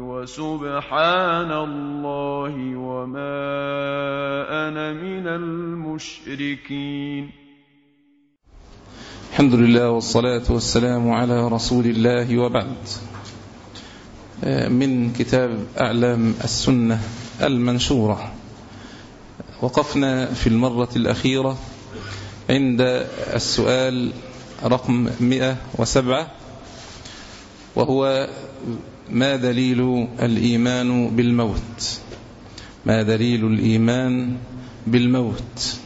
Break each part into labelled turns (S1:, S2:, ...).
S1: وسبحان الله وما أنا من المشركين.
S2: الحمد لله والصلاة والسلام على رسول الله وبعد. من كتاب أعلام السنة المنشورة. وقفنا في المرة الأخيرة عند السؤال رقم 107 وهو ما دليل الإيمان بالموت؟ ما دليل الإيمان بالموت؟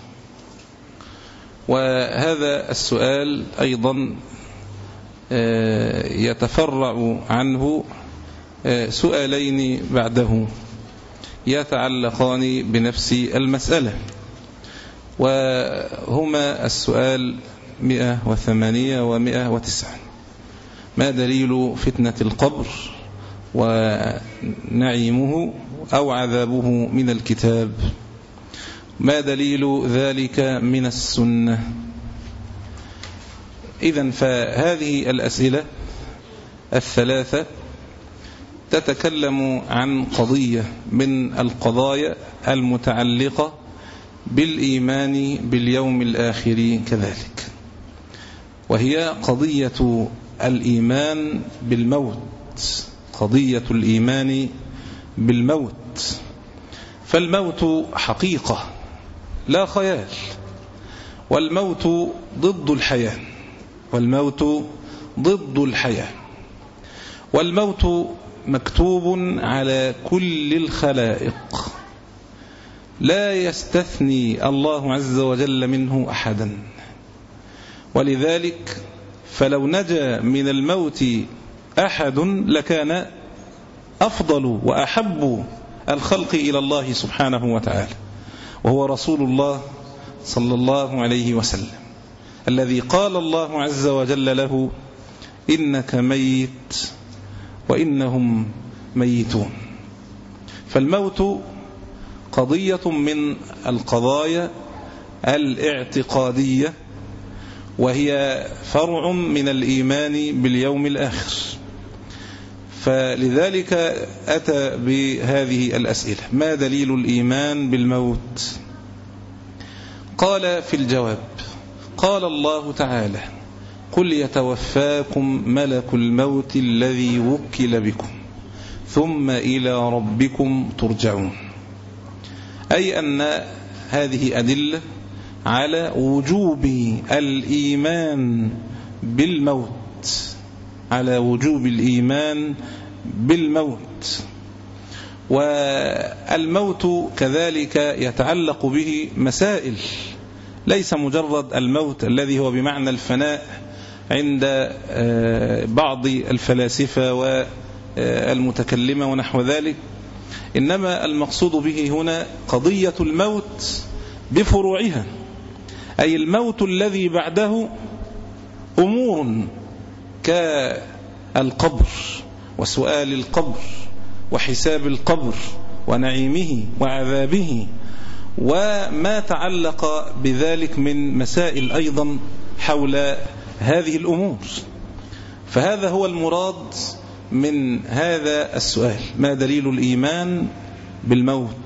S2: وهذا السؤال أيضا يتفرع عنه سؤالين بعده. يتعلقان بنفس المسألة. وهما السؤال 108 و 109 ما دليل فتنة القبر ونعيمه أو عذابه من الكتاب؟ ما دليل ذلك من السنة؟ إذا فهذه الأسئلة الثلاثة تتكلم عن قضية من القضايا المتعلقة بالإيمان باليوم الآخر كذلك وهي قضية الإيمان بالموت قضية الإيمان بالموت. فالموت حقيقة لا خيال. والموت ضد الحياة والموت ضد الحياة. والموت مكتوب على كل الخلائق. لا يستثني الله عز وجل منه أحدا. ولذلك فلو نجا من الموت أحد لكان أفضل وأحب الخلق إلى الله سبحانه وتعالى وهو رسول الله صلى الله عليه وسلم الذي قال الله عز وجل له إنك ميت وإنهم ميتون. فالموت قضية من القضايا الإعتقادية وهي فرع من الإيمان باليوم الآخر. فلذلك أتى بهذه الأسئلة. ما دليل الإيمان بالموت؟ قال في الجواب قال الله تعالى قل يتوفاكم ملك الموت الذي وكل بكم ثم إلى ربكم ترجعون. أي أن هذه أدلة على وجوب الإيمان بالموت على وجوب الإيمان بالموت. والموت كذلك يتعلق به مسائل ليس مجرد الموت الذي هو بمعنى الفناء عند بعض الفلاسفة والمتكلمة ونحو ذلك. إنما المقصود به هنا قضية الموت بفروعها. أي الموت الذي بعده أمور كالقبر وسؤال القبر وحساب القبر ونعيمه وعذابه وما تعلق بذلك من مسائل أيضا حول هذه الأمور. فهذا هو المراد من هذا السؤال. ما دليل الإيمان بالموت؟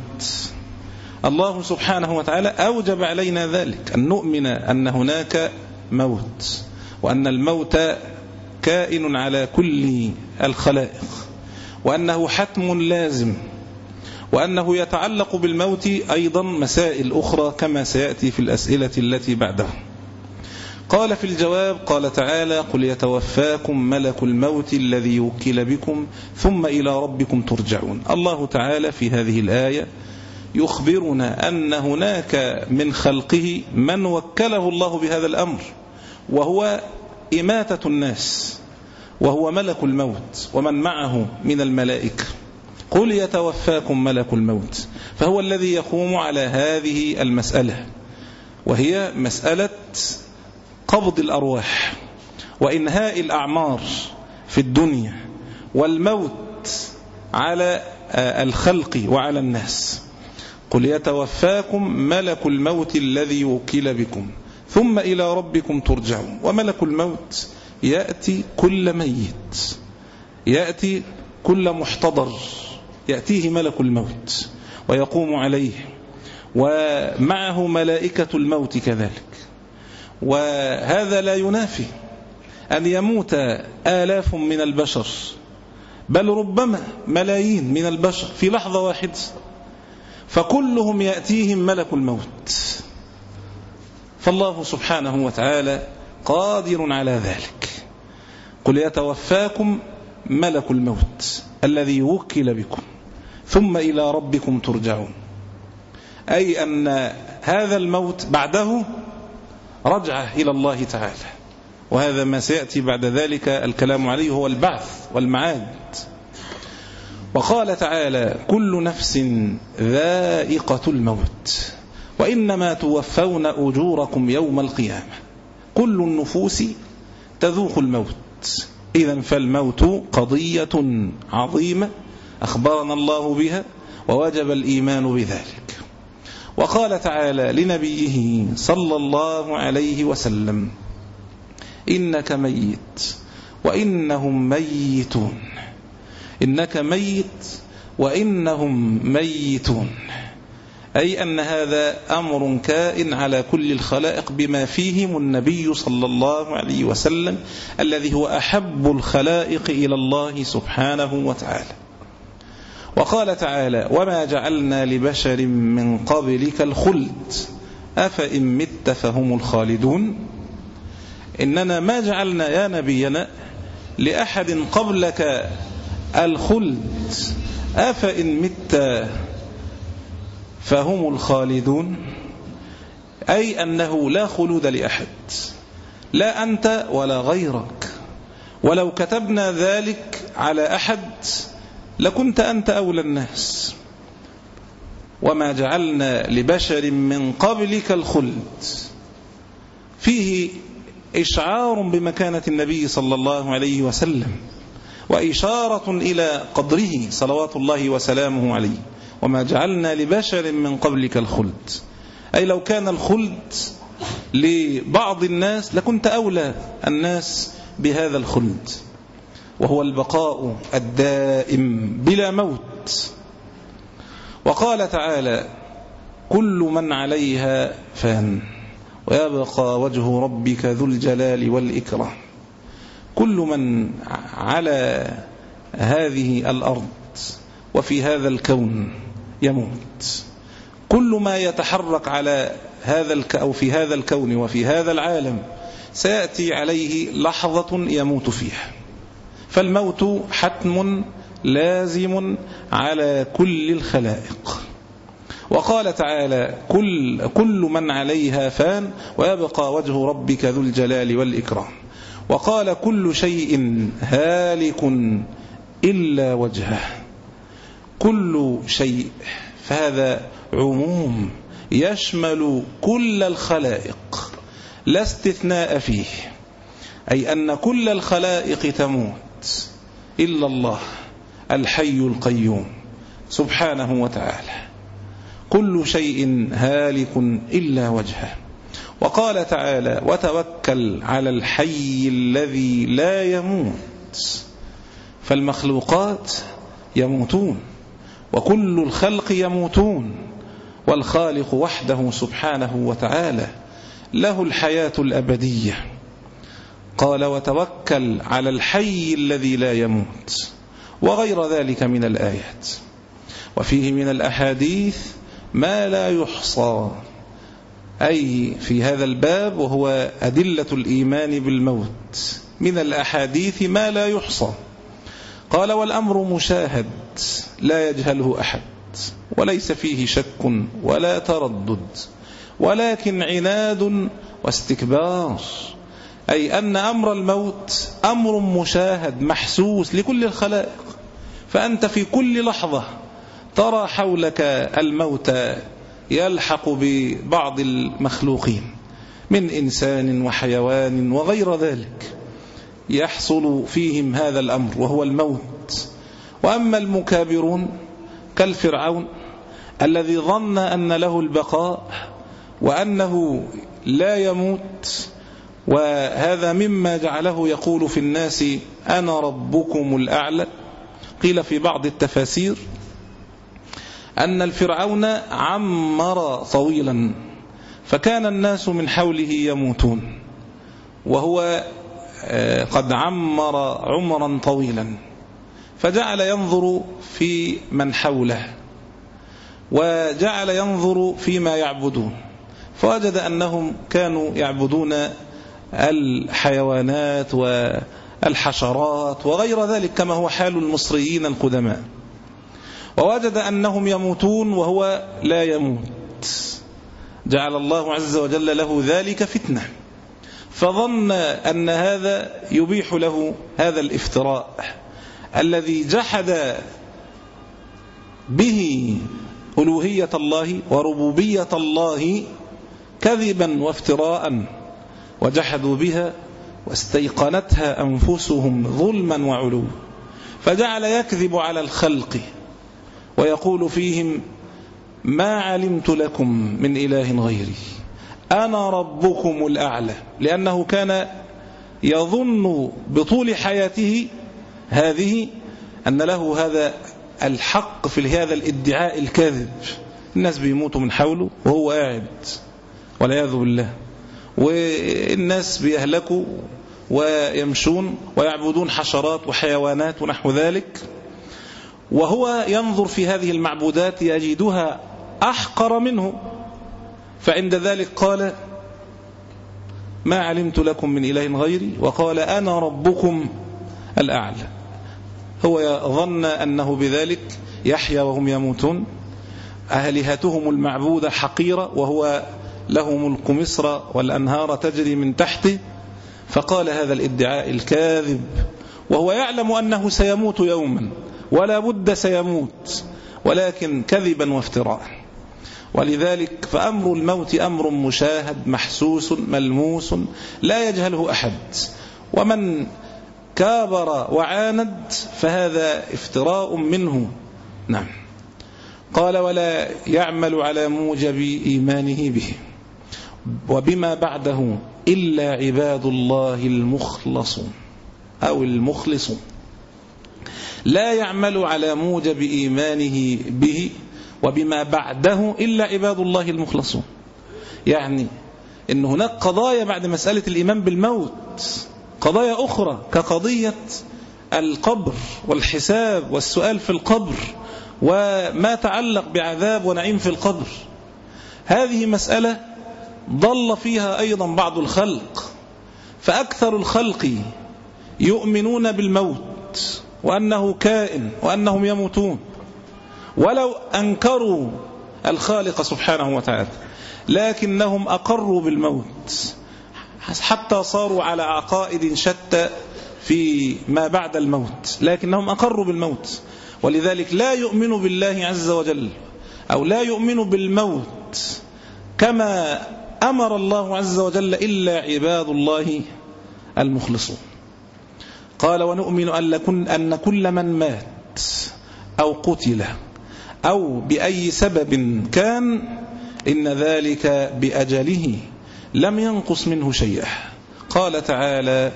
S2: الله سبحانه وتعالى أوجب علينا ذلك. أن نؤمن أن هناك موت وأن الموت كائن على كل الخلائق وأنه حتم لازم وأنه يتعلق بالموت أيضا مسائل أخرى كما سيأتي في الأسئلة التي بعده قال في الجواب قال تعالى قل يتوفاكم ملك الموت الذي وكل بكم ثم إلى ربكم ترجعون. الله تعالى في هذه الآية يخبرنا أن هناك من خلقه من وكله الله بهذا الأمر وهو إماتة الناس وهو ملك الموت ومن معه من الملائكة. قل يتوفاكم ملك الموت فهو الذي يقوم على هذه المسألة وهي مسألة قبض الأرواح وإنهاء الأعمار في الدنيا والموت على الخلق وعلى الناس. قل يتوفاكم ملك الموت الذي وكل بكم ثم إلى ربكم ترجعون. وملك الموت يأتي كل ميت يأتي كل محتضر يأتيه ملك الموت ويقوم عليه ومعه ملائكة الموت كذلك. وهذا لا ينافي أن يموت آلاف من البشر بل ربما ملايين من البشر في لحظة واحدة. فكلهم يأتيهم ملك الموت. فالله سبحانه وتعالى قادر على ذلك. قل يتوفاكم ملك الموت الذي وكل بكم ثم إلى ربكم ترجعون. أي أن هذا الموت بعده رجعة إلى الله تعالى. وهذا ما سيأتي بعد ذلك الكلام عليه هو البعث والمعاد. وقال تعالى كل نفس ذائقة الموت وإنما توفون أجوركم يوم القيامة. كل النفوس تذوق الموت. إذا فالموت قضية عظيمة أخبرنا الله بها ووجب الإيمان بذلك. وقال تعالى لنبيه صلى الله عليه وسلم إنك ميت وإنهم ميتون. إنك ميت وإنهم ميتون. أي أن هذا أمر كائن على كل الخلائق بما فيهم النبي صلى الله عليه وسلم الذي هو أحب الخلائق إلى الله سبحانه وتعالى. وقال تعالى وما جعلنا لبشر من قبلك الخلد. أفإن مت فهم الخالدون. إننا ما جعلنا يا نبينا لأحد قبلك الخلد. أفإن مت فهم الخالدون. أي أنه لا خلود لأحد. لا أنت ولا غيرك. ولو كتبنا ذلك على أحد لكنت أنت أولى الناس. وما جعلنا لبشر من قبلك الخلد. فيه إشعار بمكانة النبي صلى الله عليه وسلم. وإشارة إلى قدره صلوات الله وسلامه عليه. وما جعلنا لبشر من قبلك الخلد. أي لو كان الخلد لبعض الناس لكنت أولى الناس بهذا الخلد. وهو البقاء الدائم بلا موت. وقال تعالى كل من عليها فان. ويبقى وجه ربك ذو الجلال والإكرام. كل من على هذه الأرض وفي هذا الكون يموت. كل ما يتحرك على هذا الك أو في هذا الكون وفي هذا العالم سيأتي عليه لحظة يموت فيها. فالموت حتم لازم على كل الخلائق. وقال تعالى كل, كل من عليها فان ويبقى وجه ربك ذو الجلال والإكرام. وقال كل شيء هالك إلا وجهه. كل شيء فهذا عموم يشمل كل الخلائق لا استثناء فيه أي أن كل الخلائق تموت إلا الله الحي القيوم سبحانه وتعالى. كل شيء هالك إلا وجهه. وقال تعالى وتوكل على الحي الذي لا يموت فالمخلوقات يموتون وكل الخلق يموتون والخالق وحده سبحانه وتعالى له الحياة الأبدية. قال وتوكل على الحي الذي لا يموت وغير ذلك من الآيات. وفيه من الأحاديث ما لا يحصى. أي في هذا الباب وهو أدلة الإيمان بالموت من الأحاديث ما لا يحصى. قال والأمر مشاهد لا يجهله أحد وليس فيه شك ولا تردد ولكن عناد واستكبار. أي أن أمر الموت أمر مشاهد محسوس لكل الخلائق. فأنت في كل لحظة ترى حولك الموت يلحق ببعض المخلوقين من إنسان وحيوان وغير ذلك يحصل فيهم هذا الأمر وهو الموت. وأما المكابرون كالفرعون الذي ظن أن له البقاء وأنه لا يموت وهذا مما جعله يقول في الناس أنا ربكم الأعلى. قيل في بعض التفاسير أن الفرعون عمر طويلا فكان الناس من حوله يموتون وهو آه، قد عمر عمرا طويلا فجعل ينظر في من حوله وجعل ينظر فيما يعبدون فوجد أنهم كانوا يعبدون الحيوانات والحشرات وغير ذلك كما هو حال المصريين القدماء. ووجد أنهم يموتون وهو لا يموت. جعل الله عز وجل له ذلك فتنة. فظن أن هذا يبيح له هذا الافتراء. الذي جحد به ألوهية الله وربوبية الله كذبا وافتراء وجحدوا بها واستيقنتها أنفسهم ظلما وعلوا. فجعل يكذب على الخلق. ويقول فيهم ما علمت لكم من إله غيري. أنا ربكم الأعلى. لأنه كان يظن بطول حياته هذه أن له هذا الحق في هذا الادعاء الكاذب. الناس بيموتوا من حوله وهو قاعد. والعياذ بالله. والناس بيهلكوا ويمشون ويعبدون حشرات وحيوانات ونحو ذلك. وهو ينظر في هذه المعبودات يجدها أحقر منه. فعند ذلك قال ما علمت لكم من إله غيري؟ وقال أنا ربكم الأعلى. هو ظن أنه بذلك يحيا وهم يموتون. أهلهتهم المعبودة حقيرة وهو له ملك مصر والأنهار تجري من تحته فقال هذا الادعاء الكاذب وهو يعلم أنه سيموت يوما. ولا بد سيموت ولكن كذبا وافتراء. ولذلك فأمر الموت أمر مشاهد محسوس ملموس لا يجهله أحد. ومن كابر وعاند فهذا افتراء منه. نعم. قال ولا يعمل على موجب إيمانه به. وبما بعده إلا عباد الله المخلصون أو المخلصون. لا يعمل على موجب إيمانه به وبما بعده إلا عباد الله المخلصون. يعني إن هناك قضايا بعد مسألة الإيمان بالموت قضايا أخرى كقضية القبر والحساب والسؤال في القبر وما تعلق بعذاب ونعيم في القبر. هذه مسألة ضل فيها أيضا بعض الخلق فأكثر الخلق يؤمنون بالموت. وأنه كائن وأنهم يموتون. ولو أنكروا الخالق سبحانه وتعالى لكنهم أقروا بالموت حتى صاروا على عقائد شتى في ما بعد الموت لكنهم أقروا بالموت. ولذلك لا يؤمن بالله عز وجل أو لا يؤمن بالموت كما أمر الله عز وجل إلا عباد الله المخلصون. قال ونؤمن أن كل من مات أو قتل أو بأي سبب كان إن ذلك بأجله لم ينقص منه شيئا. قال تعالى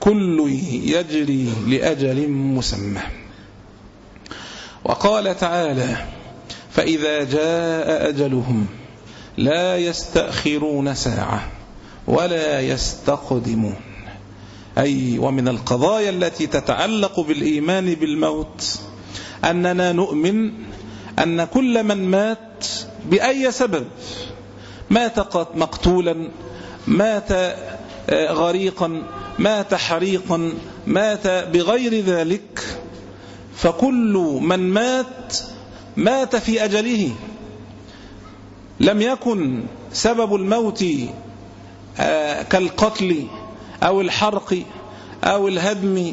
S2: كل يجري لأجل مسمى. وقال تعالى فإذا جاء أجلهم لا يستأخرون ساعة. ولا يستقدمون. أي ومن القضايا التي تتعلق بالإيمان بالموت أننا نؤمن أن كل من مات بأي سبب؟ مات مقتولا مات آه، غريقا مات حريقا مات بغير ذلك. فكل من مات مات في أجله. لم يكن سبب الموت كالقتل أو الحرق أو الهدم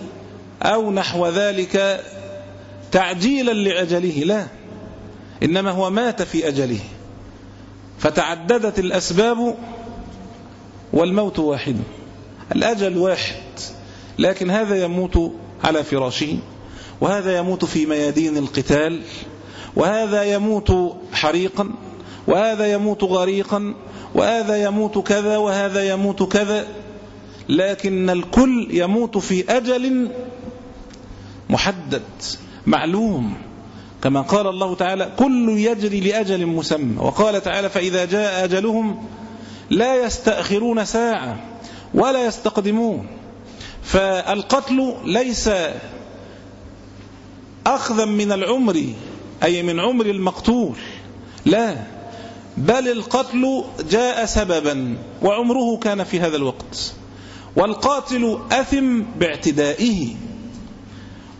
S2: أو نحو ذلك تعجيلا لأجله. لا إنما هو مات في أجله. فتعددت الأسباب والموت واحد الأجل واحد لكن هذا يموت على فراشه وهذا يموت في ميادين القتال وهذا يموت حريقا وهذا يموت غريقا وهذا يموت كذا وهذا يموت كذا لكن الكل يموت في أجل محدد معلوم. كما قال الله تعالى كل يجري لأجل مسمى وقال تعالى فإذا جاء أجلهم لا يستأخرون ساعة ولا يستقدمون فالقتل ليس أخذا من العمر أي من عمر المقتول لا. بل القتل جاء سببا وعمره كان في هذا الوقت. والقاتل أثم باعتدائه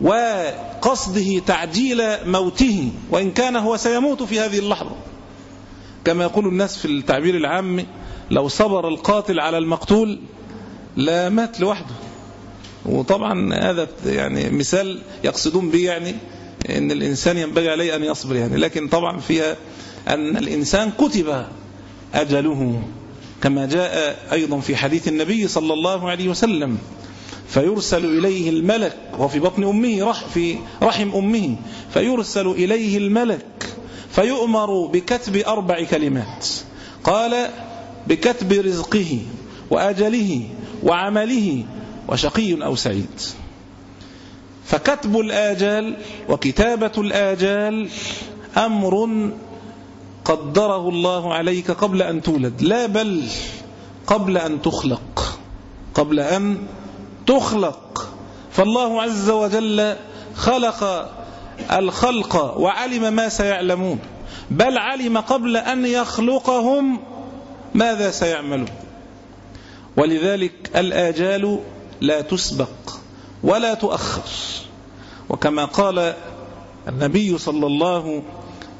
S2: وقصده تعجيل موته وإن كان هو سيموت في هذه اللحظة. كما يقول الناس في التعبير العام لو صبر القاتل على المقتول لا مات لوحده. وطبعا هذا يعني مثال يقصدون به يعني إن الإنسان ينبغي عليه أن يصبر يعني لكن طبعا فيها أن الإنسان كتب أجله كما جاء أيضا في حديث النبي صلى الله عليه وسلم فيرسل إليه الملك وفي بطن أمه رح في رحم أمه فيرسل إليه الملك فيؤمر بكتب أربع كلمات قال بكتب رزقه وأجله وعمله وشقي أو سعيد. فكتب الآجال وكتابة الآجال أمر قدره الله عليك قبل أن تولد. لا بل قبل أن تخلق. قبل أن تخلق. فالله عز وجل خلق الخلق وعلم ما سيعلمون. بل علم قبل أن يخلقهم ماذا سيعملون. ولذلك الآجال لا تسبق ولا تؤخر. وكما قال النبي صلى الله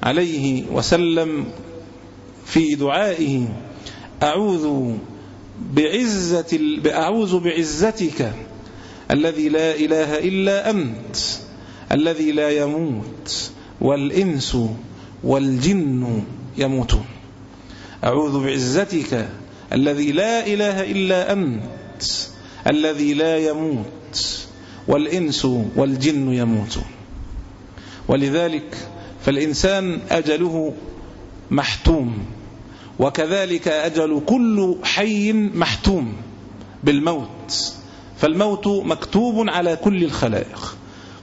S2: عليه وسلم في دعائه أعوذ بعزة أعوذ بعزتك الذي لا إله إلا أنت الذي لا يموت والإنس والجن يموتون. أعوذ بعزتك الذي لا إله إلا أنت الذي لا يموت والإنس والجن يموتون. ولذلك فالإنسان أجله محتوم وكذلك أجل كل حي محتوم بالموت فالموت مكتوب على كل الخلائق.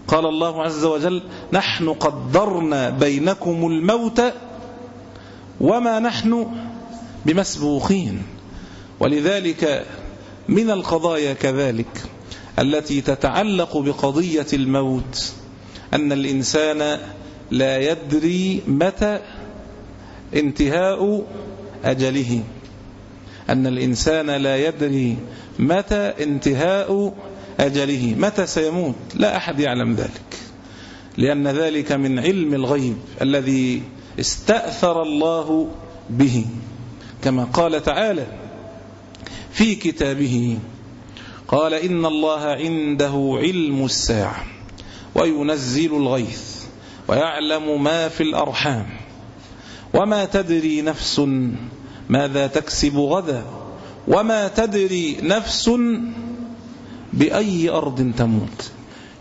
S2: قال الله عز وجل نحن قدرنا بينكم الموت وما نحن بمسبوقين. ولذلك من القضايا كذلك التي تتعلق بقضية الموت أن الإنسان لا يدري متى انتهاء أجله. أن الإنسان لا يدري متى انتهاء أجله. متى سيموت؟ لا أحد يعلم ذلك. لأن ذلك من علم الغيب الذي استأثر الله به. كما قال تعالى في كتابه قال إن الله عنده علم الساعة وينزل الغيث. ويعلم ما في الأرحام وما تدري نفس ماذا تكسب غدا وما تدري نفس بأي أرض تموت.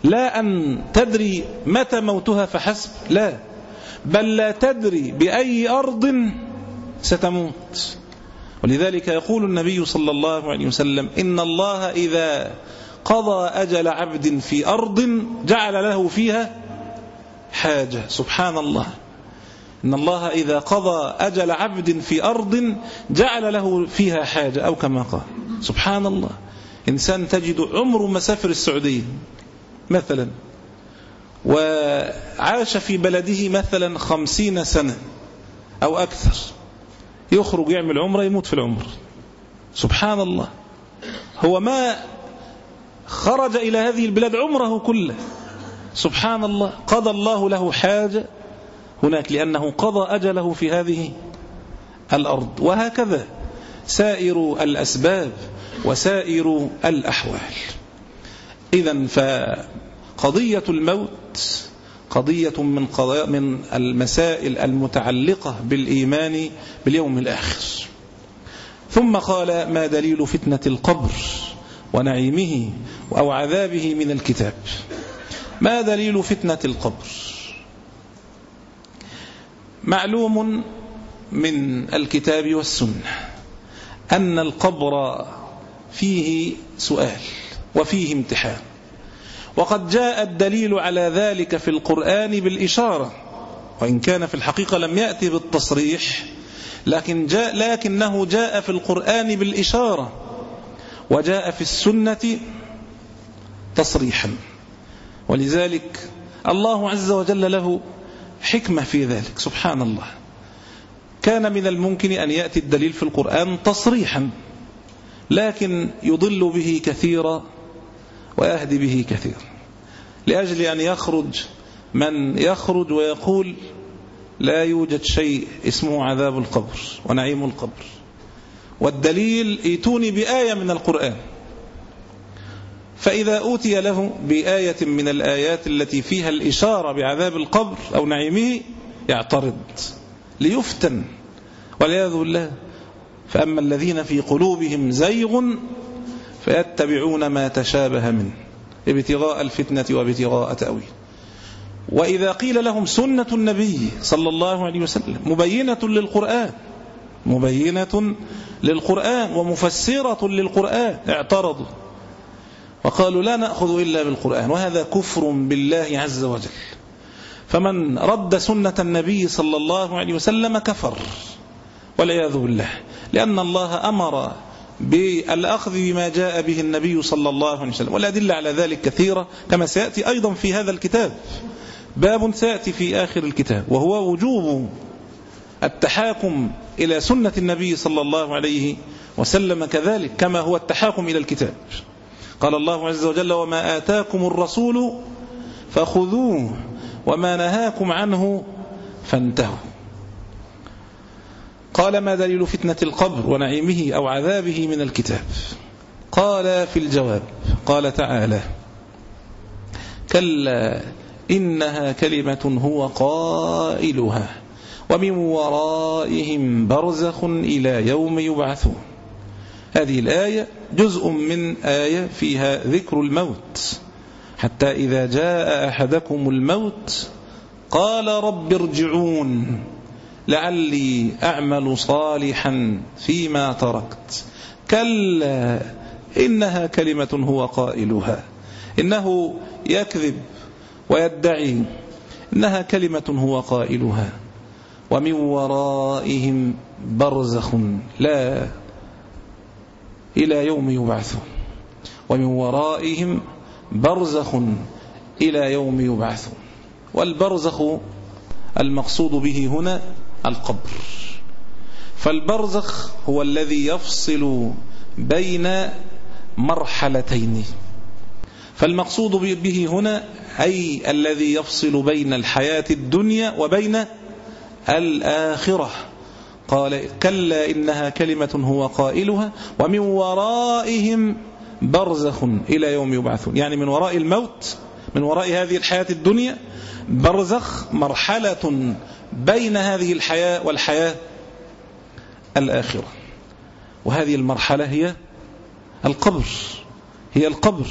S2: لا أن تدري متى موتها فحسب لا. بل لا تدري بأي أرض ستموت. ولذلك يقول النبي صلى الله عليه وسلم إن الله إذا قضى أجل عبد في أرض جعل له فيها حاجة. سبحان الله. إن الله إذا قضى أجل عبد في أرض جعل له فيها حاجة أو كما قال. سبحان الله. إنسان تجد عمر مسافر السعودية مثلا وعاش في بلده مثلا خمسين سنة أو أكثر. يخرج يعمل عمرة يموت في العمر. سبحان الله. هو ما خرج إلى هذه البلاد عمره كله. سبحان الله قضى الله له حاجة هناك لأنه قضى أجله في هذه الأرض. وهكذا سائر الأسباب وسائر الأحوال. إذا قضية الموت قضية من, قضايا من المسائل المتعلقة بالإيمان باليوم الآخر. ثم قال ما دليل فتنة القبر ونعيمه أو عذابه من الكتاب؟ ما دليل فتنة القبر؟ معلوم من الكتاب والسنة أن القبر فيه سؤال وفيه امتحان وقد جاء الدليل على ذلك في القرآن بالإشارة وإن كان في الحقيقة لم يأتي بالتصريح لكن جاء لكنه جاء في القرآن بالإشارة وجاء في السنة تصريحا. ولذلك الله عز وجل له حكمة في ذلك. سبحان الله. كان من الممكن أن يأتي الدليل في القرآن تصريحا لكن يضل به كثيرا ويهدي به كثيرا. لأجل أن يخرج من يخرج ويقول لا يوجد شيء اسمه عذاب القبر ونعيم القبر. والدليل ايتوني بآية من القرآن. فإذا أوتي له بآية من الآيات التي فيها الإشارة بعذاب القبر أو نعيمه يعترض ليفتن. والعياذ بالله. فأما الذين في قلوبهم زيغ فيتبعون ما تشابه منه ابتغاء الفتنة وابتغاء تأويل. وإذا قيل لهم سنة النبي صلى الله عليه وسلم مبينة للقرآن مبينة للقرآن ومفسرة للقرآن اعترضوا. وقالوا لا نأخذ إلا بالقرآن وهذا كفر بالله عز وجل. فمن رد سنة النبي صلى الله عليه وسلم كفر والعياذ بالله لأن الله أمر بالأخذ بما جاء به النبي صلى الله عليه وسلم والأدلة على ذلك كثيرة كما سيأتي أيضا في هذا الكتاب. باب سيأتي في آخر الكتاب وهو وجوب التحاكم إلى سنة النبي صلى الله عليه وسلم كذلك كما هو التحاكم إلى الكتاب. قال الله عز وجل وما آتاكم الرسول فخذوه وما نهاكم عنه فانتهوا. قال ما دليل فتنة القبر ونعيمه أو عذابه من الكتاب؟ قال في الجواب قال تعالى كلا إنها كلمة هو قائلها ومن ورائهم برزخ إلى يوم يبعثون. هذه الآية جزء من آية فيها ذكر الموت. حتى إذا جاء أحدكم الموت قال رب ارجعون لعلي أعمل صالحا فيما تركت. كلا إنها كلمة هو قائلها. إنه يكذب ويدعي إنها كلمة هو قائلها. ومن ورائهم برزخ لا إلى يوم يبعثون. ومن ورائهم برزخ إلى يوم يبعثون. والبرزخ المقصود به هنا القبر. فالبرزخ هو الذي يفصل بين مرحلتين. فالمقصود به هنا أي الذي يفصل بين الحياة الدنيا وبين الآخرة. قال كلا إنها كلمة هو قائلها ومن ورائهم برزخ إلى يوم يبعثون. يعني من وراء الموت من وراء هذه الحياة الدنيا برزخ مرحلة بين هذه الحياة والحياة الآخرة. وهذه المرحلة هي القبر هي القبر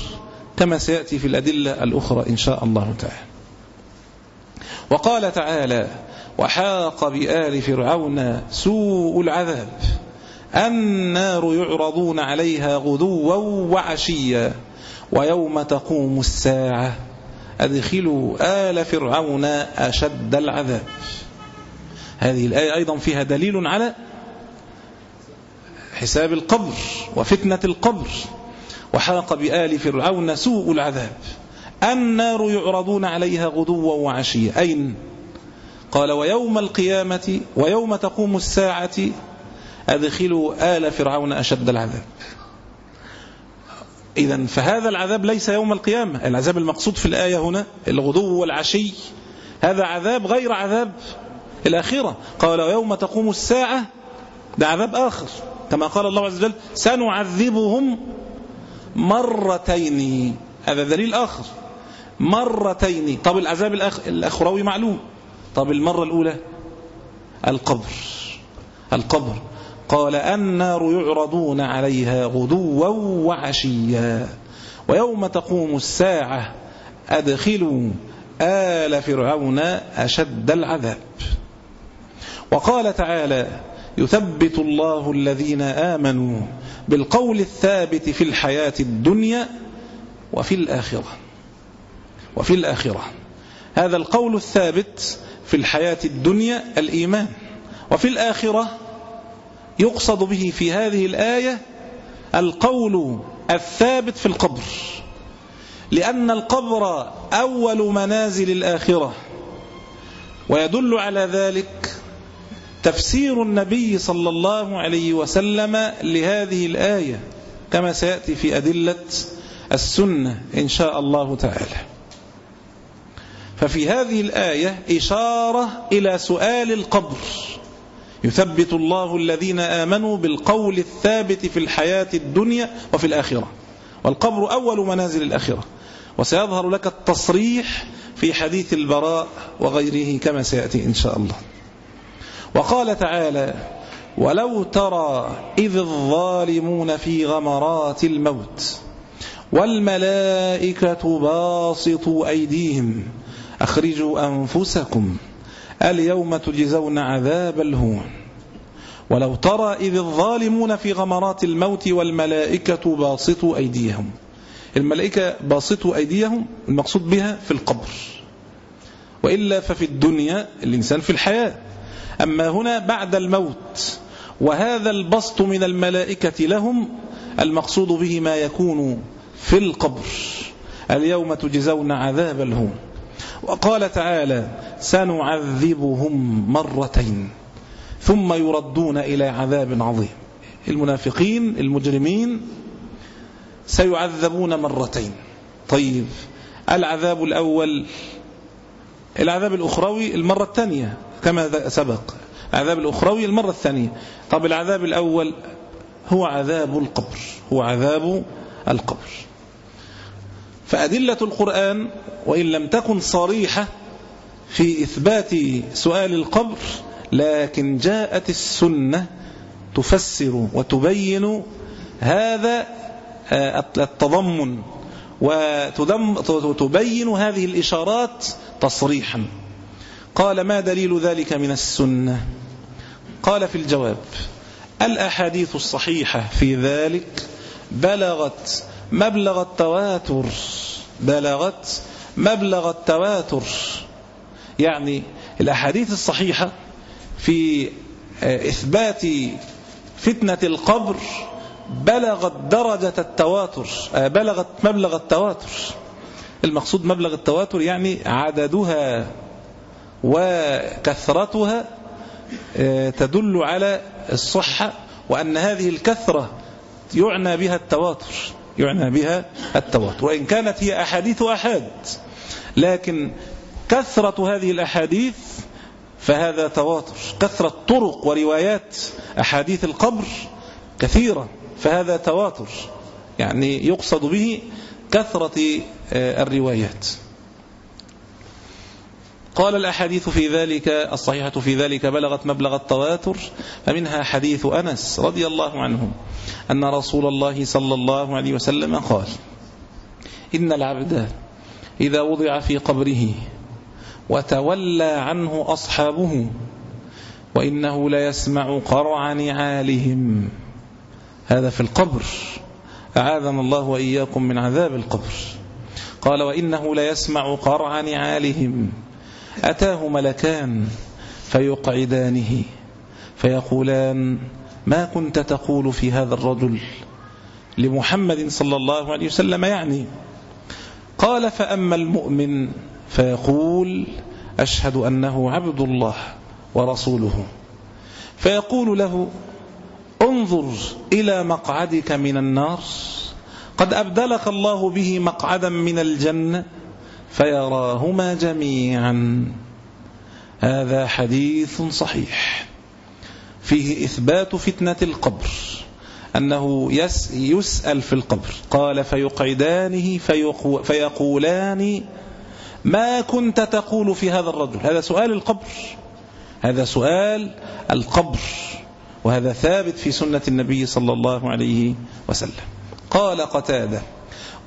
S2: كما سيأتي في الأدلة الأخرى إن شاء الله تعالى. وقال تعالى وحاق بآل فرعون سوء العذاب. النار يعرضون عليها غدوا وعشيا ويوم تقوم الساعة. أدخلوا آل فرعون أشد العذاب. هذه الآية أيضا فيها دليل على حساب القبر وفتنة القبر. وحاق بآل فرعون سوء العذاب. النار يعرضون عليها غدوا وعشيا. أين؟ قال ويوم القيامة ويوم تقوم الساعة أدخلوا آل فرعون أشد العذاب. إذا فهذا العذاب ليس يوم القيامة. العذاب المقصود في الآية هنا الغدو والعشي. هذا عذاب غير عذاب الآخرة. قال ويوم تقوم الساعة. ده عذاب آخر. كما قال الله عز وجل سنعذبهم مرتين. هذا دليل آخر. مرتين. طب العذاب الأخروي معلوم. طب المرة الأولى؟ القبر. القبر. قال النار يعرضون عليها غدوا وعشيا. ويوم تقوم الساعة أدخلوا آل فرعون أشد العذاب. وقال تعالى يثبت الله الذين آمنوا بالقول الثابت في الحياة الدنيا وفي الآخرة. وفي الآخرة. هذا القول الثابت في الحياة الدنيا الإيمان. وفي الآخرة يقصد به في هذه الآية القول الثابت في القبر. لأن القبر أول منازل الآخرة. ويدل على ذلك تفسير النبي صلى الله عليه وسلم لهذه الآية كما سيأتي في أدلة السنة إن شاء الله تعالى. ففي هذه الآية إشارة إلى سؤال القبر. يثبت الله الذين آمنوا بالقول الثابت في الحياة الدنيا وفي الآخرة. والقبر أول منازل الآخرة. وسيظهر لك التصريح في حديث البراء وغيره كما سيأتي إن شاء الله. وقال تعالى ولو ترى إذ الظالمون في غمرات الموت والملائكة باسطوا أيديهم أخرجوا أنفسكم اليوم تجزون عذاب الهون. ولو ترى إذ الظالمون في غمرات الموت والملائكة باسطوا أيديهم. الملائكة باسطوا أيديهم المقصود بها في القبر. وإلا ففي الدنيا الإنسان في الحياة. أما هنا بعد الموت وهذا البسط من الملائكة لهم المقصود به ما يكون في القبر. اليوم تجزون عذاب الهون. وقال تعالى سنعذبهم مرتين ثم يردون إلى عذاب عظيم. المنافقين المجرمين سيعذبون مرتين. طيب العذاب الأول العذاب الأخروي المرة الثانية كما سبق. العذاب الأخروي المرة الثانية. طب العذاب الأول هو عذاب القبر هو عذاب القبر. فأدلة القرآن وإن لم تكن صريحة في إثبات سؤال القبر لكن جاءت السنة تفسر وتبين هذا آه، التضمن وتبين هذه الإشارات تصريحا. قال ما دليل ذلك من السنة؟ قال في الجواب الأحاديث الصحيحة في ذلك بلغت مبلغ التواتر. بلغت مبلغ التواتر. يعني الأحاديث الصحيحة في آه، إثبات فتنة القبر بلغت درجة التواتر آه، بلغت مبلغ التواتر. المقصود مبلغ التواتر يعني عددها وكثرتها آه، تدل على الصحة وأن هذه الكثرة يعنى بها التواتر. يعنى بها التواتر. وإن كانت هي أحاديث أحاد لكن كثرة هذه الأحاديث فهذا تواتر. كثرة طرق وروايات أحاديث القبر كثيرة فهذا تواتر. يعني يقصد به كثرة آه، الروايات. قال الأحاديث في ذلك الصحيحة في ذلك بلغت مبلغ التواتر فمنها حديث أنس رضي الله عنه أن رسول الله صلى الله عليه وسلم قال إن العبد إذا وضع في قبره وتولى عنه أصحابه وإنه ليسمع قرع نعالهم هذا في القبر أعاذنا الله وإياكم من عذاب القبر. قال وإنه ليسمع قرع نعالهم. أتاه ملكان فيقعدانه فيقولان ما كنت تقول في هذا الرجل لمحمد صلى الله عليه وسلم يعني؟ قال فأما المؤمن فيقول أشهد أنه عبد الله ورسوله. فيقول له انظر إلى مقعدك من النار قد أبدلك الله به مقعدا من الجنة فيراهما جميعا. هذا حديث صحيح. فيه إثبات فتنة القبر أنه يسأل في القبر. قال فيقعدانه فيقولان ما كنت تقول في هذا الرجل؟ هذا سؤال القبر. هذا سؤال القبر وهذا ثابت في سنة النبي صلى الله عليه وسلم. قال قتادة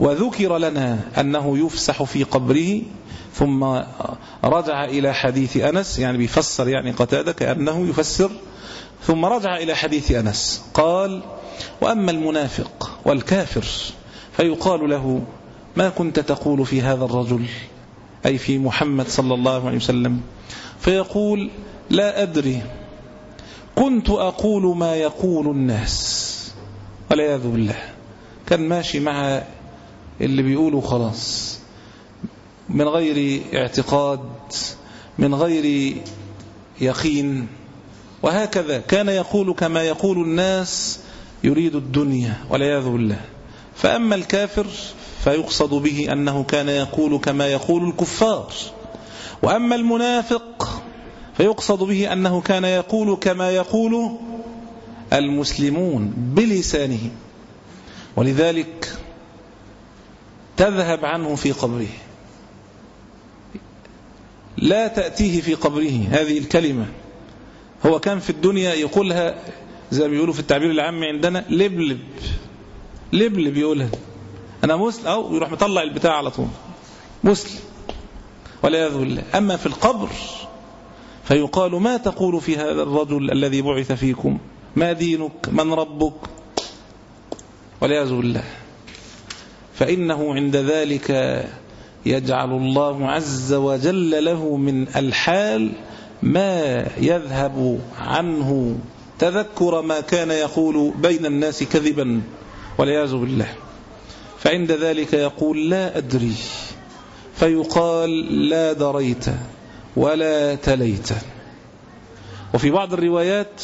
S2: وذكر لنا أنه يفسح في قبره ثم رجع إلى حديث أنس يعني بيفسر يعني قتادة كأنه يفسر ثم رجع إلى حديث أنس. قال وأما المنافق والكافر فيقال له ما كنت تقول في هذا الرجل؟ أي في محمد صلى الله عليه وسلم. فيقول لا أدري. كنت أقول ما يقول الناس والعياذ بالله. كان ماشي مع اللي بيقولوا خلاص. من غير اعتقاد من غير يقين. وهكذا كان يقول كما يقول الناس يريد الدنيا والعياذ بالله. فأما الكافر فيقصد به أنه كان يقول كما يقول الكفار. وأما المنافق فيقصد به أنه كان يقول كما يقول المسلمون بلسانه. ولذلك تذهب عنه في قبره. لا تأتيه في قبره هذه الكلمة. هو كان في الدنيا يقولها زي ما بيقولوا في التعبير العام عندنا لبلب لبلب يقولها. أنا مسلم أو يروح مطلع البتاع على طول. مسلم. والعياذ بالله. أما في القبر فيقال ما تقول في هذا الرجل الذي بعث فيكم؟ ما دينك؟ من ربك؟ والعياذ بالله. فإنه عند ذلك يجعل الله عز وجل له من الحال ما يذهب عنه. تذكر ما كان يقول بين الناس كذبا والعياذ بالله. فعند ذلك يقول لا أدري. فيقال لا دريت ولا تليت. وفي بعض الروايات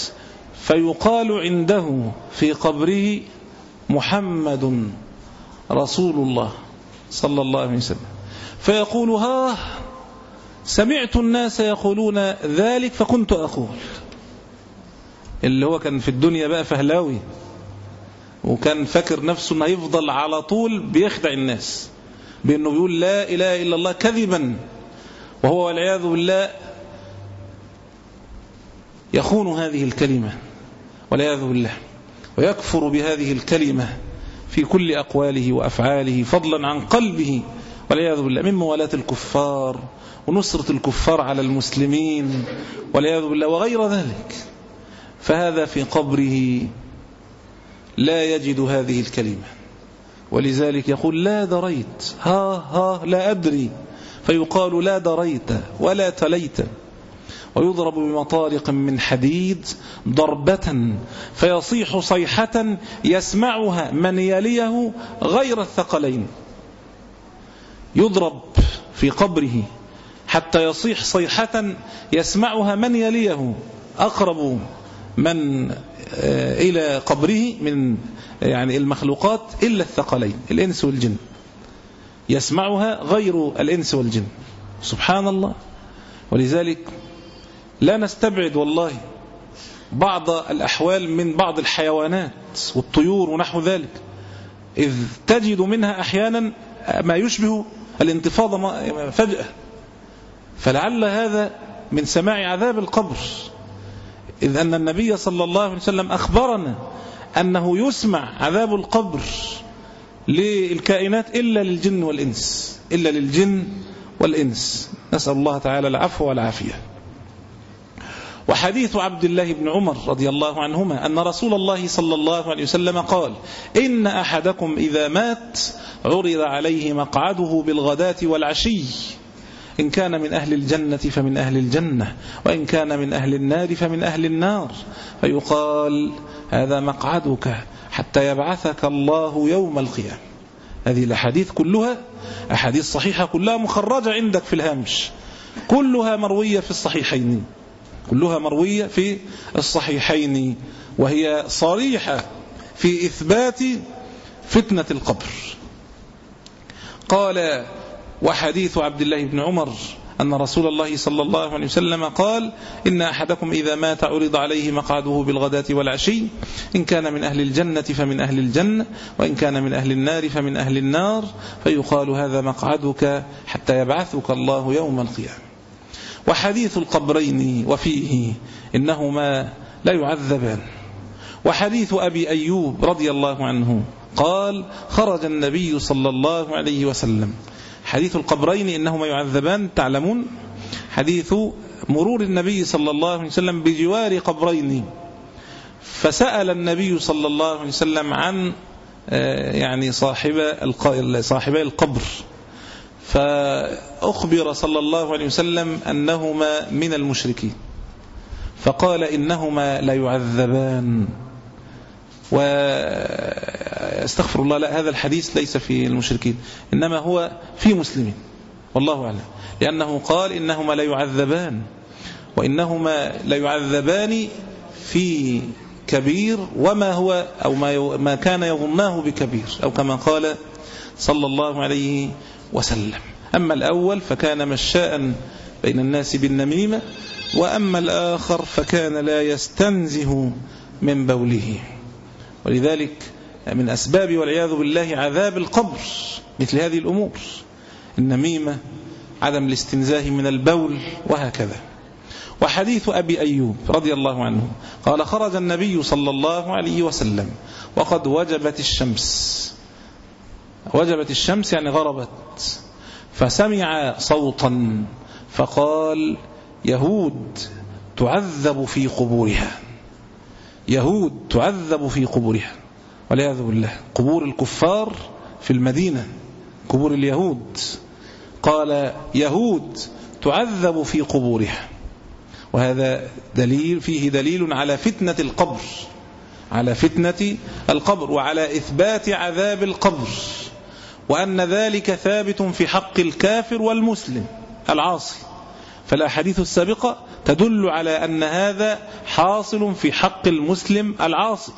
S2: فيقال عنده في قبره محمد رسول الله صلى الله عليه وسلم. فيقول ها سمعت الناس يقولون ذلك فكنت أقول. اللي هو كان في الدنيا بقى فهلاوي وكان فاكر نفسه إنه يفضل على طول بيخدع الناس بأنه بيقول لا إله إلا الله كذبا. وهو والعياذ بالله يخون هذه الكلمة والعياذ بالله ويكفر بهذه الكلمة. في كل أقواله وأفعاله فضلا عن قلبه. والعياذ بالله من موالاة الكفار ونصرة الكفار على المسلمين. والعياذ بالله وغير ذلك. فهذا في قبره لا يجد هذه الكلمة. ولذلك يقول لا دريت. ها ها لا أدري. فيقال لا دريت ولا تليت. ويضرب بمطارق من حديد ضربة فيصيح صيحة يسمعها من يليه غير الثقلين. يضرب في قبره حتى يصيح صيحة يسمعها من يليه. أقرب من آه، إلى قبره من يعني المخلوقات إلا الثقلين الإنس والجن. يسمعها غير الإنس والجن. سبحان الله. ولذلك لا نستبعد والله بعض الأحوال من بعض الحيوانات والطيور ونحو ذلك. إذ تجد منها أحيانا ما يشبه الانتفاضة فجأة. فلعل هذا من سماع عذاب القبر. إذ أن النبي صلى الله عليه وسلم أخبرنا أنه يسمع عذاب القبر للكائنات إلا للجن والإنس. إلا للجن والإنس. نسأل الله تعالى العفو والعافية. وحديث عبد الله بن عمر رضي الله عنهما أن رسول الله صلى الله عليه وسلم قال إن أحدكم إذا مات عرض عليه مقعده بالغداة والعشي. إن كان من أهل الجنة فمن أهل الجنة وإن كان من أهل النار فمن أهل النار. فيقال هذا مقعدك حتى يبعثك الله يوم القيامة. هذه الأحاديث كلها أحاديث صحيحة كلها مخرجة عندك في الهامش. كلها مروية في الصحيحين. كلها مروية في الصحيحين وهي صريحة في إثبات فتنة القبر. قال وحديث عبد الله بن عمر أن رسول الله صلى الله عليه وسلم قال إن أحدكم إذا مات عرض عليه مقعده بالغداة والعشي إن كان من أهل الجنة فمن أهل الجنة وإن كان من أهل النار فمن أهل النار فيقال هذا مقعدك حتى يبعثك الله يوم القيامة. وحديث القبرين وفيه إنهما لا يعذبان. وحديث أبي أيوب رضي الله عنه قال خرج النبي صلى الله عليه وسلم. حديث القبرين إنهما يعذبان تعلمون؟ حديث مرور النبي صلى الله عليه وسلم بجوار قبرين. فسأل النبي صلى الله عليه وسلم عن آه، يعني صاحب صاحبي القبر. فأخبر صلى الله عليه وسلم أنهما من المشركين. فقال إنهما لا يعذبان. واستغفر الله لا هذا الحديث ليس في المشركين إنما هو في مسلمين والله أعلم. لأنه قال إنهما لا يعذبان وإنهما لا يعذبان في كبير وما هو أو ما, كان يظناه بكبير أو كما قال صلى الله عليه وسلم. أما الأول فكان مشاء بين الناس بالنميمة وأما الآخر فكان لا يستنزه من بوله. ولذلك من أسباب والعياذ بالله عذاب القبر مثل هذه الأمور. النميمة عدم الاستنزاه من البول وهكذا. وحديث أبي أيوب رضي الله عنه قال خرج النبي صلى الله عليه وسلم وقد وجبت الشمس. وجبت الشمس يعني غربت. فسمع صوتا فقال يهود تعذب في قبورها. يهود تعذب في قبورها. والعياذ بالله. قبور الكفار في المدينة. قبور اليهود. قال يهود تعذب في قبورها. وهذا دليل فيه دليل على فتنة القبر. على فتنة القبر. وعلى إثبات عذاب القبر. وأن ذلك ثابت في حق الكافر والمسلم العاصي. فالأحاديث السابقة تدل على أن هذا حاصل في حق المسلم العاصي.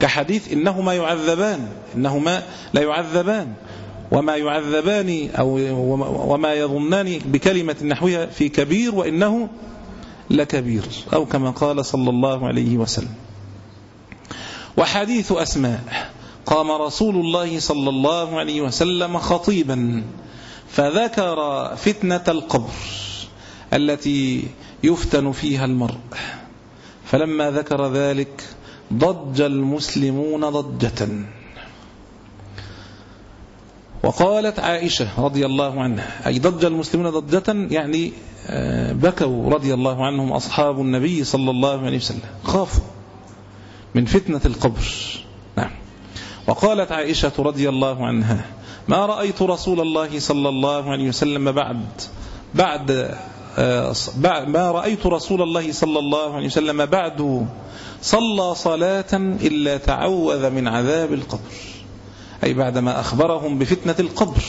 S2: كحديث إنهما يعذبان إنهما لا يعذبان. وما يعذبان أو وما يظنان بكلمة نحوها في كبير وإنه لكبير أو كما قال صلى الله عليه وسلم. وحديث أسماء. قام رسول الله صلى الله عليه وسلم خطيبا فذكر فتنة القبر التي يفتن فيها المرء. فلما ذكر ذلك ضج المسلمون ضجة. وقالت عائشة رضي الله عنها أي ضج المسلمون ضجة يعني آه، بكوا رضي الله عنهم أصحاب النبي صلى الله عليه وسلم خافوا من فتنة القبر. وقالت عائشة رضي الله عنها ما رأيت رسول الله صلى الله عليه وسلم بعد بعد آه، ما رأيت رسول الله صلى الله عليه وسلم بعد صلى صلاة إلا تعوذ من عذاب القبر. أي بعدما أخبرهم بفتنة القبر.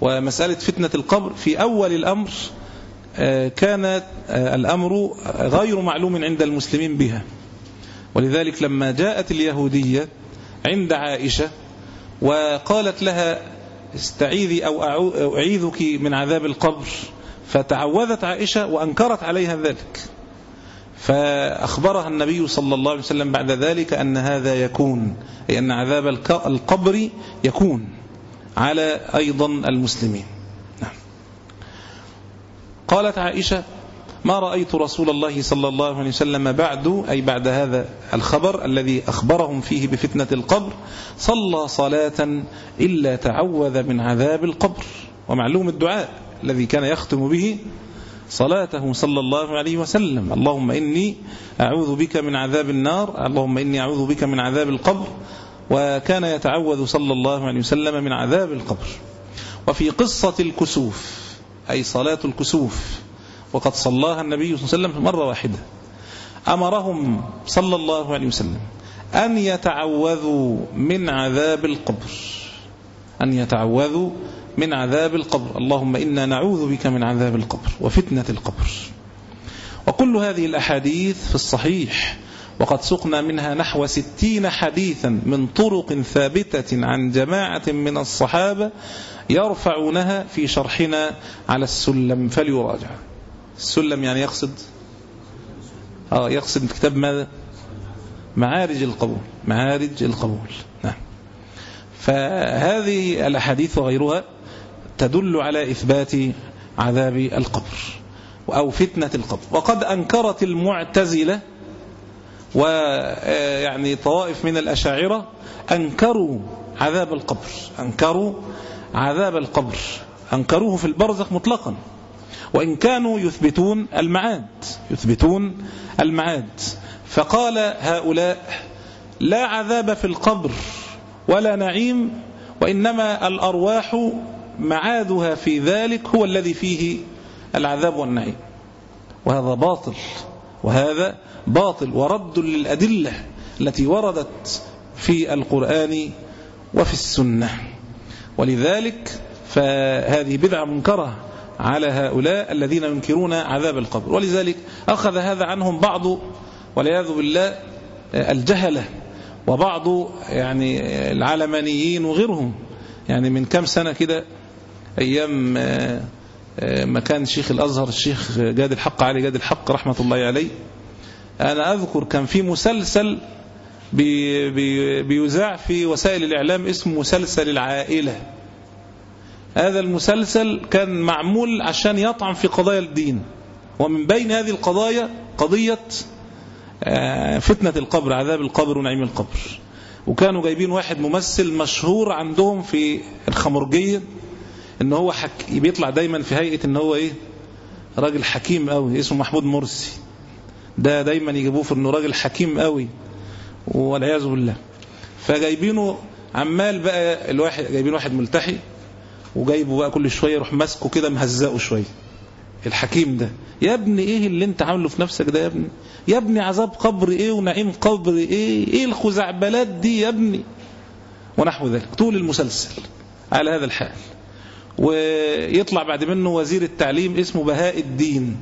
S2: ومسألة فتنة القبر في أول الأمر آه، كان آه، الأمر غير معلوم عند المسلمين بها. ولذلك لما جاءت اليهودية عند عائشة وقالت لها استعيذي أو أعيذك من عذاب القبر. فتعوذت عائشة وأنكرت عليها ذلك. فأخبرها النبي صلى الله عليه وسلم بعد ذلك أن هذا يكون أي أن عذاب القبر يكون على أيضا المسلمين. نعم. قالت عائشة ما رأيت رسول الله صلى الله عليه وسلم بعد أي بعد هذا الخبر الذي أخبرهم فيه بفتنة القبر صلى صلاة إلا تعوذ من عذاب القبر. ومعلوم الدعاء الذي كان يختم به صلاته صلى الله عليه وسلم. اللهم إني أعوذ بك من عذاب النار اللهم إني أعوذ بك من عذاب القبر. وكان يتعوذ صلى الله عليه وسلم من عذاب القبر. وفي قصة الكسوف أي صلاة الكسوف وقد صلاها النبي صلى الله عليه وسلم مرة واحدة. أمرهم صلى الله عليه وسلم أن يتعوذوا من عذاب القبر. أن يتعوذوا من عذاب القبر. اللهم إنا نعوذ بك من عذاب القبر وفتنة القبر. وكل هذه الأحاديث في الصحيح وقد سقنا منها نحو ستين حديثا من طرق ثابتة عن جماعة من الصحابة يرفعونها في شرحنا على السلم. فليراجع السلم يعني يقصد؟ آه يقصد كتاب ماذا؟ معارج القبول معارج القبول نعم. فهذه الأحاديث وغيرها تدل على إثبات عذاب القبر أو فتنة القبر. وقد أنكرت المعتزلة ويعني طوائف من الأشاعرة أنكروا عذاب القبر أنكروا عذاب القبر أنكروه في البرزخ مطلقا. وإن كانوا يثبتون المعاد يثبتون المعاد. فقال هؤلاء لا عذاب في القبر ولا نعيم وإنما الأرواح معادها في ذلك هو الذي فيه العذاب والنعيم. وهذا باطل وهذا باطل ورد للأدلة التي وردت في القرآن وفي السنة. ولذلك فهذه بدعة منكرة على هؤلاء الذين ينكرون عذاب القبر. ولذلك أخذ هذا عنهم بعض والعياذ بالله الجهلة وبعض يعني العلمانيين وغيرهم. يعني من كم سنة كده أيام ما كان شيخ الأزهر الشيخ جاد الحق علي جاد الحق رحمة الله عليه. أنا أذكر كان في مسلسل بي بي بيذاع في وسائل الإعلام اسمه مسلسل العائلة. هذا المسلسل كان معمول عشان يطعن في قضايا الدين. ومن بين هذه القضايا قضية فتنة القبر عذاب القبر ونعيم القبر. وكانوا جايبين واحد ممثل مشهور عندهم في الخمرجية إن هو حك... بيطلع دايما في هيئة إن هو إيه؟ راجل حكيم قوي اسمه محمود مرسي. ده دايما يجيبوه في إنه راجل حكيم قوي والعياذ بالله. فجايبينه عمال بقى الواحد جايبين واحد ملتحي وجايبه بقى كل شوية يروح ماسكه كده مهزقه شوية. الحكيم ده يا ابني إيه اللي أنت عامله في نفسك ده يا ابني؟ يا ابني عذاب قبر إيه ونعيم قبر إيه؟ إيه الخزعبلات دي يا ابني؟ ونحو ذلك طول المسلسل على هذا الحال. ويطلع بعد منه وزير التعليم اسمه بهاء الدين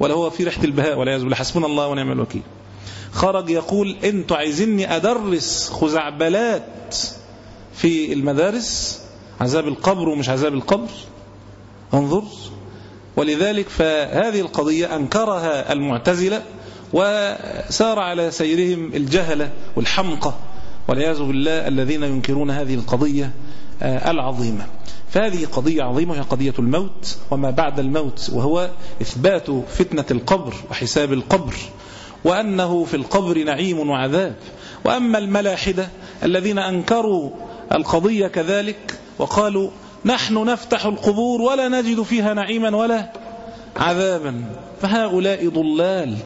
S2: ولا هو في ريحة البهاء والعياذ بالله حسبنا الله ونعم الوكيل. خرج يقول أنتوا عايزيني أدرس خزعبلات في المدارس؟ عذاب القبر ومش عذاب القبر. انظر. ولذلك فهذه القضية أنكرها المعتزلة وسار على سيرهم الجهلة والحمقى والعياذ بالله الذين ينكرون هذه القضية العظيمة. فهذه قضية عظيمة هي قضية الموت وما بعد الموت وهو إثبات فتنة القبر وحساب القبر وأنه في القبر نعيم وعذاب. وأما الملاحدة الذين أنكروا القضية كذلك وقالوا نحن نفتح القبور ولا نجد فيها نعيما ولا عذابا. فهؤلاء ضلال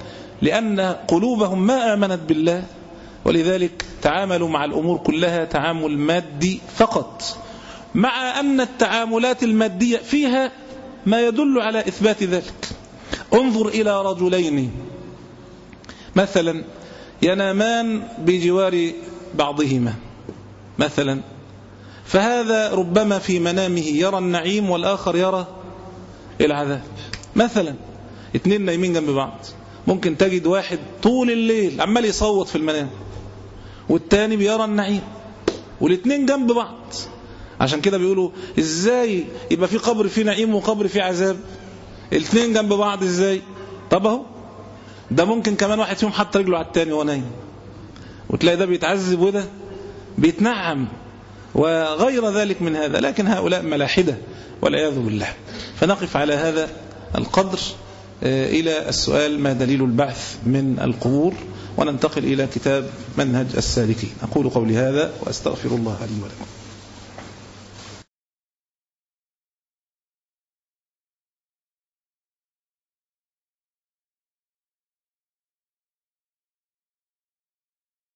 S2: لأن قلوبهم ما آمنت بالله ولذلك تعاملوا مع الأمور كلها تعامل مادي فقط. مع أن التعاملات المادية فيها ما يدل على إثبات ذلك. انظر إلى رجلين. مثلا ينامان بجوار بعضهما. مثلا فهذا ربما في منامه يرى النعيم والآخر يرى العذاب مثلا اتنين نايمين جنب بعض. ممكن تجد واحد طول الليل عمال يصوت في المنام والتاني بيرى النعيم والاتنين جنب بعض. عشان كده بيقولوا إزاي يبقى في قبر فيه نعيم وقبر فيه عذاب؟ الاثنين جنب بعض إزاي؟ طب أهو. ده ممكن كمان واحد فيهم حط رجله على التاني وهو نايم. وتلاقي ده بيتعذب وده بيتنعم. وغير ذلك من هذا لكن هؤلاء ملاحدة والعياذ بالله. فنقف على هذا القدر إلى السؤال ما دليل البعث من القبور وننتقل إلى كتاب منهج السالكين. أقول قولي هذا وأستغفر الله لي ولكم.